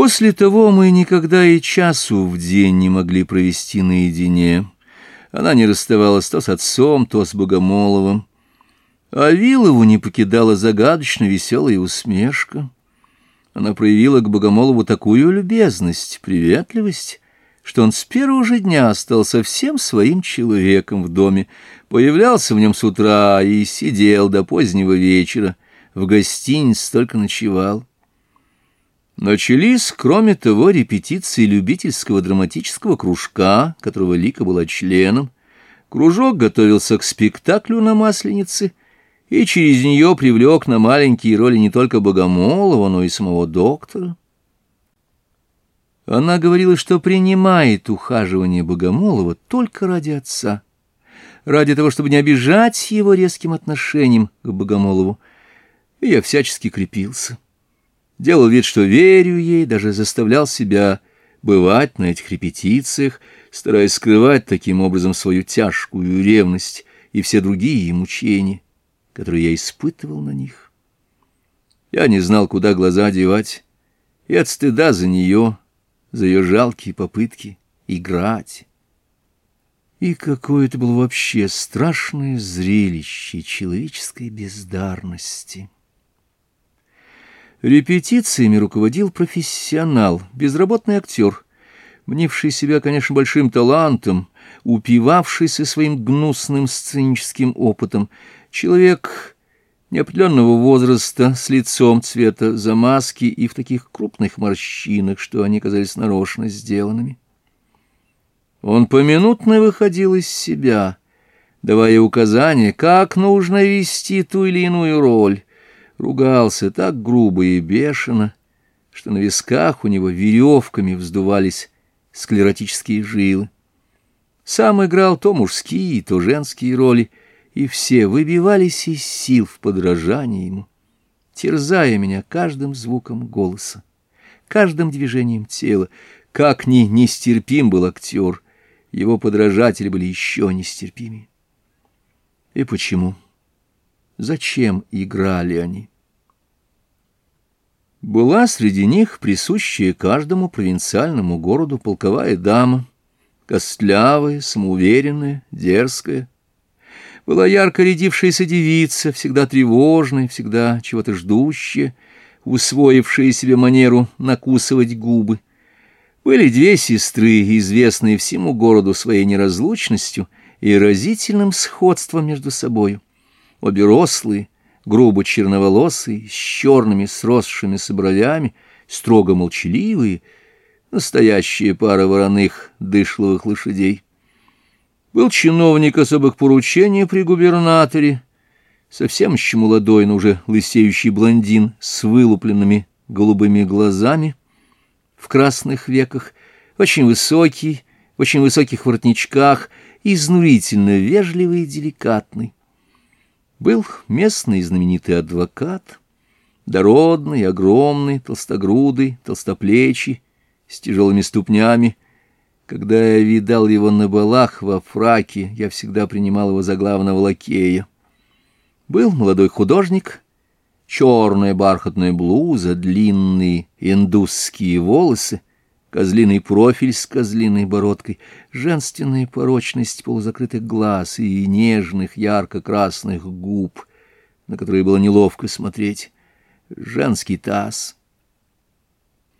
После того мы никогда и часу в день не могли провести наедине. Она не расставалась то с отцом, то с Богомоловым. А Вилову не покидала загадочно веселая усмешка. Она проявила к Богомолову такую любезность, приветливость, что он с первого же дня стал совсем своим человеком в доме, появлялся в нем с утра и сидел до позднего вечера, в гостинице только ночевал. Начались, кроме того, репетиции любительского драматического кружка, которого Лика была членом. Кружок готовился к спектаклю на Масленице и через нее привлек на маленькие роли не только Богомолова, но и самого доктора. Она говорила, что принимает ухаживание Богомолова только ради отца, ради того, чтобы не обижать его резким отношением к Богомолову, и я всячески крепился делал вид, что верю ей, даже заставлял себя бывать на этих репетициях, стараясь скрывать таким образом свою тяжкую ревность и все другие мучения, которые я испытывал на них. Я не знал, куда глаза девать, и от стыда за нее, за ее жалкие попытки играть. И какое это было вообще страшное зрелище человеческой бездарности. Репетициями руководил профессионал, безработный актер, мнивший себя, конечно, большим талантом, упивавшийся своим гнусным сценическим опытом. Человек неопределенного возраста, с лицом цвета замазки и в таких крупных морщинах, что они казались нарочно сделанными. Он поминутно выходил из себя, давая указания, как нужно вести ту или иную роль, Ругался так грубо и бешено, что на висках у него веревками вздувались склеротические жилы. Сам играл то мужские, то женские роли, и все выбивались из сил в подражании ему, терзая меня каждым звуком голоса, каждым движением тела. Как ни нестерпим был актер, его подражатели были еще нестерпимее. И почему? Зачем играли они? Была среди них присущая каждому провинциальному городу полковая дама, костлявая, самоуверенная, дерзкая. Была ярко рядившаяся девица, всегда тревожная, всегда чего-то ждущая, усвоившая себе манеру накусывать губы. Были две сестры, известные всему городу своей неразлучностью и разительным сходством между собою. Обе рослые, грубо черноволосые с черными сросшимися бровями, строго молчаливые, настоящие пара вороных дышловых лошадей. Был чиновник особых поручений при губернаторе, совсем еще молодой, но уже лысеющий блондин с вылупленными голубыми глазами в красных веках, очень высокий, в очень высоких воротничках, изнурительно вежливый и деликатный. Был местный знаменитый адвокат, дородный, огромный, толстогрудый, толстоплечий, с тяжелыми ступнями. Когда я видал его на балах во фраке, я всегда принимал его за главного лакея. Был молодой художник, черная бархатная блуза, длинные индусские волосы — козлиный профиль с козлиной бородкой, женственная порочность полузакрытых глаз и нежных ярко-красных губ, на которые было неловко смотреть, женский таз —